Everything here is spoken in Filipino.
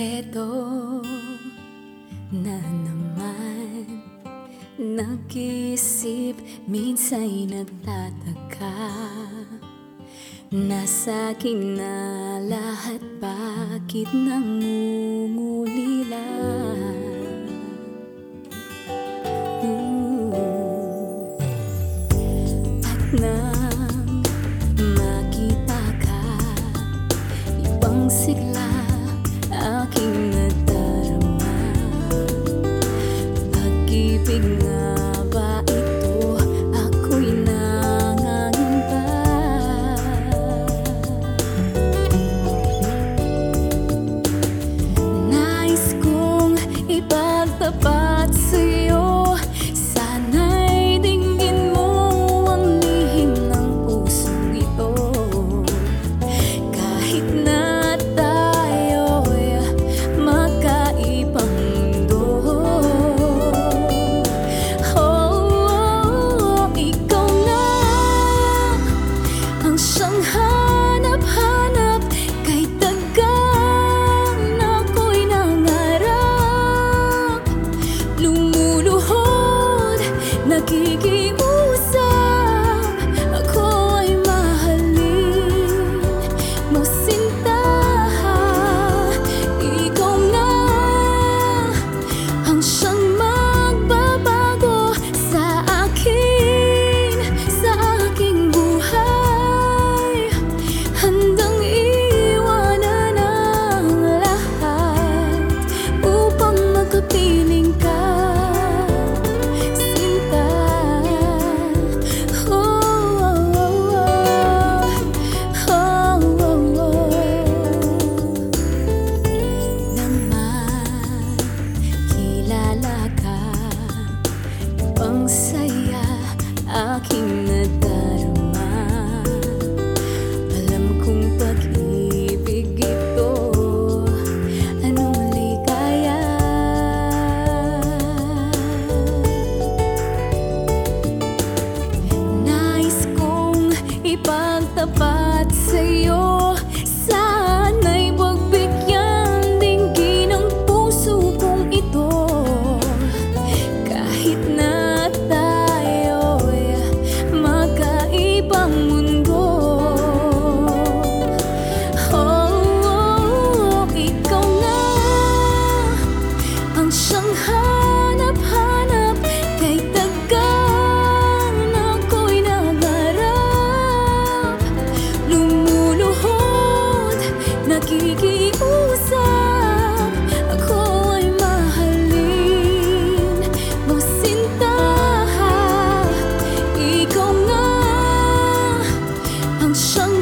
Eto na naman Nag-iisip, minsa'y nagtataka Nasa akin na lahat, bakit nangungulila? Ooh. At nang makita ka Ibang sigla ingat aking nadarama. Alam kong pag-ibig 生